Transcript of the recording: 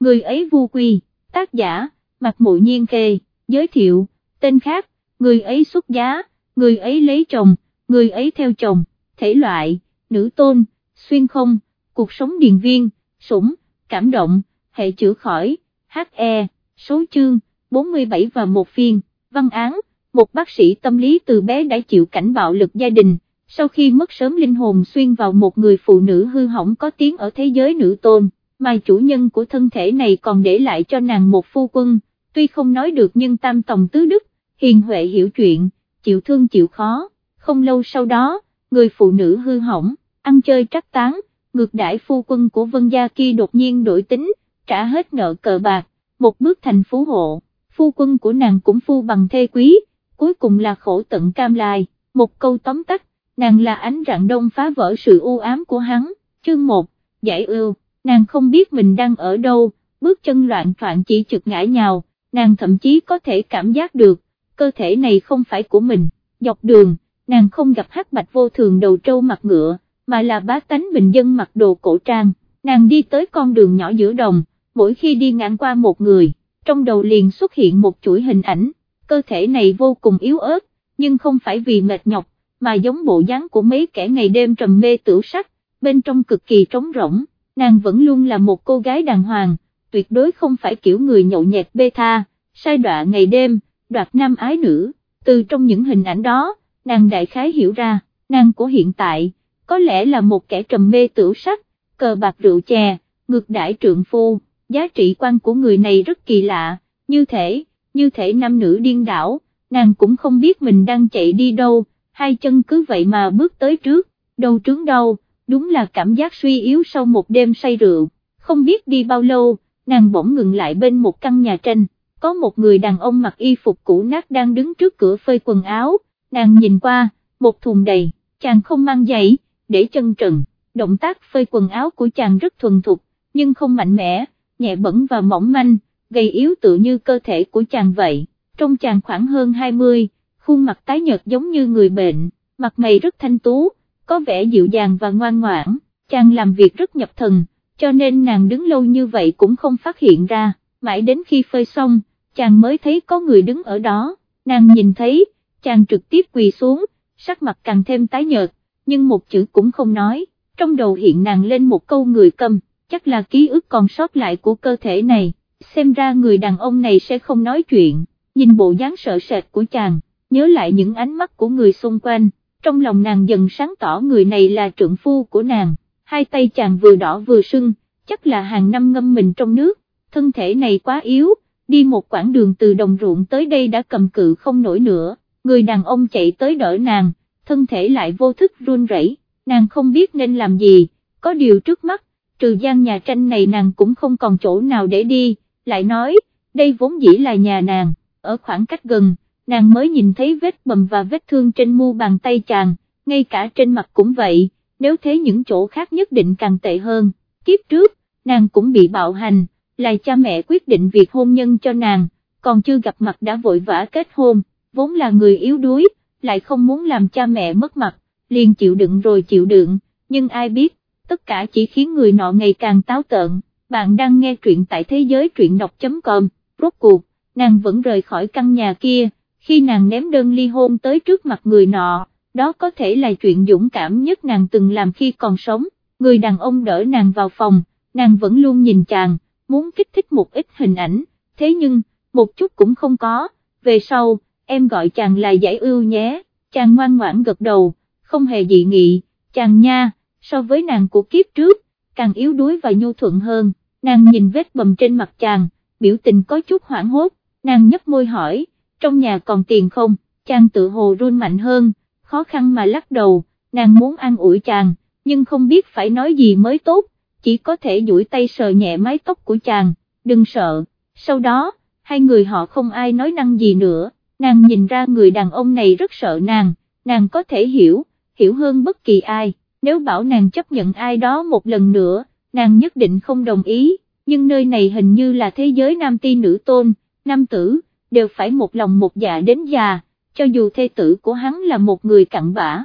người ấy vu quy, tác giả, mặt mụ nhiên kê, giới thiệu, tên khác, người ấy xuất giá, người ấy lấy chồng, người ấy theo chồng, thể loại, nữ tôn, xuyên không, cuộc sống điền viên, sủng, cảm động, hệ chữa khỏi, HE, số chương, 47 và một phiên, văn án, một bác sĩ tâm lý từ bé đã chịu cảnh bạo lực gia đình, sau khi mất sớm linh hồn xuyên vào một người phụ nữ hư hỏng có tiếng ở thế giới nữ tôn, mà chủ nhân của thân thể này còn để lại cho nàng một phu quân, tuy không nói được nhưng tam tòng tứ đức, hiền huệ hiểu chuyện, chịu thương chịu khó, không lâu sau đó, người phụ nữ hư hỏng, ăn chơi trắc tán, ngược đãi phu quân của vân gia kia đột nhiên đổi tính, trả hết nợ cờ bạc, một bước thành phú hộ, phu quân của nàng cũng phu bằng thê quý, cuối cùng là khổ tận cam lai, một câu tóm tắt, nàng là ánh rạng đông phá vỡ sự u ám của hắn, chương 1, giải ưu, nàng không biết mình đang ở đâu, bước chân loạn troạn chỉ trực ngã nhào, nàng thậm chí có thể cảm giác được, cơ thể này không phải của mình, dọc đường, nàng không gặp hắc bạch vô thường đầu trâu mặt ngựa, mà là bá tánh bình dân mặc đồ cổ trang, nàng đi tới con đường nhỏ giữa đồng, mỗi khi đi ngang qua một người, trong đầu liền xuất hiện một chuỗi hình ảnh, cơ thể này vô cùng yếu ớt, nhưng không phải vì mệt nhọc, mà giống bộ dáng của mấy kẻ ngày đêm trầm mê tử sắc, bên trong cực kỳ trống rỗng, nàng vẫn luôn là một cô gái đàng hoàng, tuyệt đối không phải kiểu người nhậu nhẹt bê tha, sai đọa ngày đêm, đoạt nam ái nữ, từ trong những hình ảnh đó, nàng đại khái hiểu ra, nàng của hiện tại, có lẽ là một kẻ trầm mê tửu sắc, cờ bạc rượu chè, ngược đãi trượng phu, giá trị quan của người này rất kỳ lạ, như thể, như thể nam nữ điên đảo, nàng cũng không biết mình đang chạy đi đâu, hai chân cứ vậy mà bước tới trước, đầu trướng đầu đúng là cảm giác suy yếu sau một đêm say rượu, không biết đi bao lâu, nàng bỗng ngừng lại bên một căn nhà tranh, có một người đàn ông mặc y phục cũ nát đang đứng trước cửa phơi quần áo, nàng nhìn qua, một thùng đầy, chàng không mang giày, để chân trần, động tác phơi quần áo của chàng rất thuần thục, nhưng không mạnh mẽ, nhẹ bẩn và mỏng manh, gầy yếu tự như cơ thể của chàng vậy, trong chàng khoảng hơn 20, khuôn mặt tái nhợt giống như người bệnh, mặt mày rất thanh tú, có vẻ dịu dàng và ngoan ngoãn, chàng làm việc rất nhập thần, cho nên nàng đứng lâu như vậy cũng không phát hiện ra, mãi đến khi phơi xong, chàng mới thấy có người đứng ở đó, nàng nhìn thấy, chàng trực tiếp quỳ xuống, sắc mặt càng thêm tái nhợt, nhưng một chữ cũng không nói, trong đầu hiện nàng lên một câu người câm, chắc là ký ức còn sót lại của cơ thể này, xem ra người đàn ông này sẽ không nói chuyện, nhìn bộ dáng sợ sệt của chàng, nhớ lại những ánh mắt của người xung quanh, trong lòng nàng dần sáng tỏ người này là trượng phu của nàng, hai tay chàng vừa đỏ vừa sưng, chắc là hàng năm ngâm mình trong nước, thân thể này quá yếu, đi một quãng đường từ đồng ruộng tới đây đã cầm cự không nổi nữa, người đàn ông chạy tới đỡ nàng, thân thể lại vô thức run rẩy, nàng không biết nên làm gì, có điều trước mắt, trừ gian nhà tranh này nàng cũng không còn chỗ nào để đi, lại nói, đây vốn dĩ là nhà nàng, ở khoảng cách gần, nàng mới nhìn thấy vết bầm và vết thương trên mu bàn tay chàng, ngay cả trên mặt cũng vậy, nếu thế những chỗ khác nhất định càng tệ hơn, kiếp trước, nàng cũng bị bạo hành, là cha mẹ quyết định việc hôn nhân cho nàng, còn chưa gặp mặt đã vội vã kết hôn, vốn là người yếu đuối, lại không muốn làm cha mẹ mất mặt, liền chịu đựng rồi chịu đựng, nhưng ai biết, tất cả chỉ khiến người nọ ngày càng táo tợn, bạn đang nghe truyện tại thế giới truyện đọc.com, rốt cuộc, nàng vẫn rời khỏi căn nhà kia, khi nàng ném đơn ly hôn tới trước mặt người nọ, đó có thể là chuyện dũng cảm nhất nàng từng làm khi còn sống, người đàn ông đỡ nàng vào phòng, nàng vẫn luôn nhìn chàng, muốn kích thích một ít hình ảnh, thế nhưng, một chút cũng không có, về sau, em gọi chàng là giải ưu nhé, chàng ngoan ngoãn gật đầu, không hề dị nghị, chàng nha, so với nàng của kiếp trước, càng yếu đuối và nhu thuận hơn, nàng nhìn vết bầm trên mặt chàng, biểu tình có chút hoảng hốt, nàng nhấp môi hỏi, trong nhà còn tiền không, chàng tự hồ run mạnh hơn, khó khăn mà lắc đầu, nàng muốn ăn ủi chàng, nhưng không biết phải nói gì mới tốt, chỉ có thể duỗi tay sờ nhẹ mái tóc của chàng, đừng sợ, sau đó, hai người họ không ai nói năng gì nữa, nàng nhìn ra người đàn ông này rất sợ nàng, nàng có thể hiểu, hiểu hơn bất kỳ ai, nếu bảo nàng chấp nhận ai đó một lần nữa, nàng nhất định không đồng ý, nhưng nơi này hình như là thế giới nam ti nữ tôn, nam tử, đều phải một lòng một dạ đến già, cho dù thê tử của hắn là một người cặn bã,